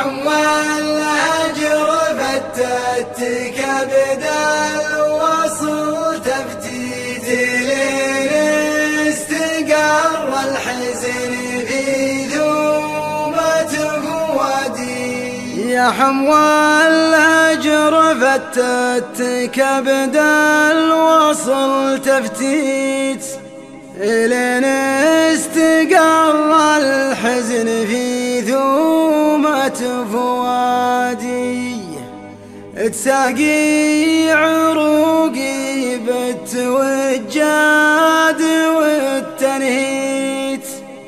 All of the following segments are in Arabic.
حمى الهجر فتتك بدل وصل تفتيت لين استقر الحزن في ذومة فؤادي يا حمى الهجر فتتك بدل وصل تفتيت لين استقر الحزن في تساقي عروقي بالتوجاد والتنهيت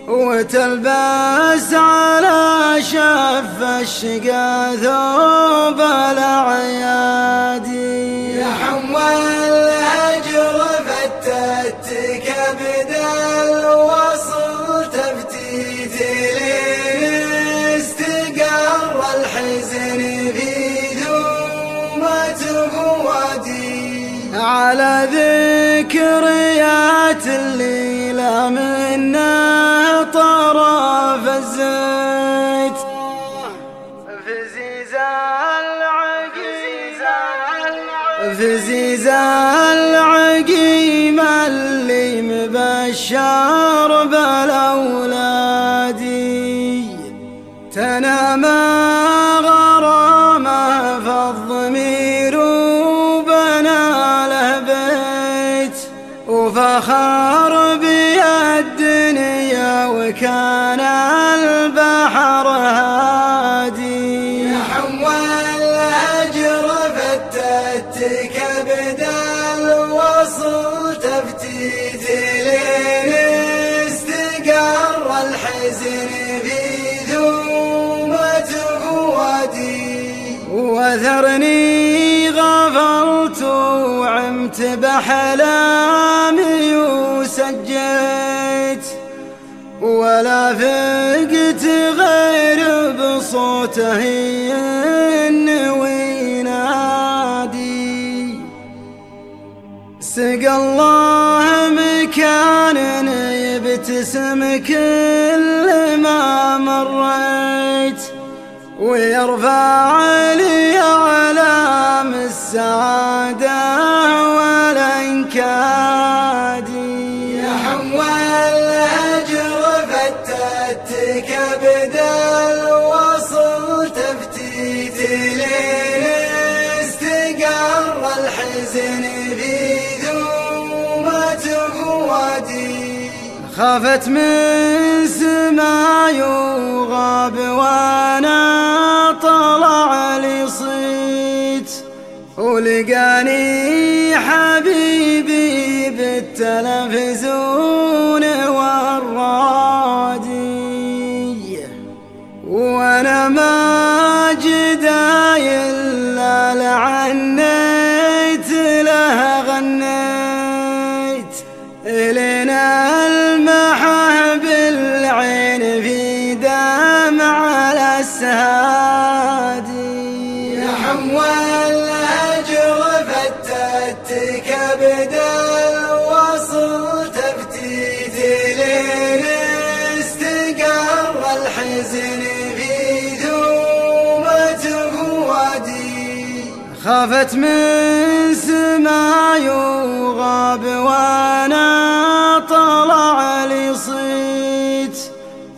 وتلبس على شف الشقا ثوب الأعيادي على ذكريات الليلة منا طرف الزيت. في في زيزان العقيم اللي مبشر بالأولادي. تنام وكان البحر هادي. حمى الهجر فتتك بدل وصل تفتيت لين استقر الحزن في ذومة فؤادي وذرني غفرت وعمت بحلامي وسجيت ولا فقت غير بصوته ينوي نادي سقى الله مكان يبتسم كل ما مريت ويرفع الحزن في ذومة فؤادي خافت من سماي وغاب وأنا طلع لي صيت. ولقاني حبيبي بالتلفزيون. خافت من سماي وغاب وأنا طلع لي صيت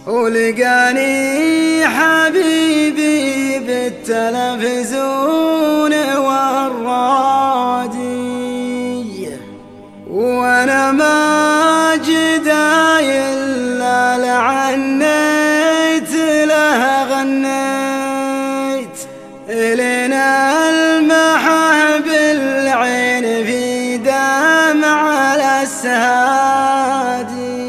ولقاني حبيبي بالتلفزيون والرادي وأنا ما جداي إلا لعنيت له غنيت الينا i Adi.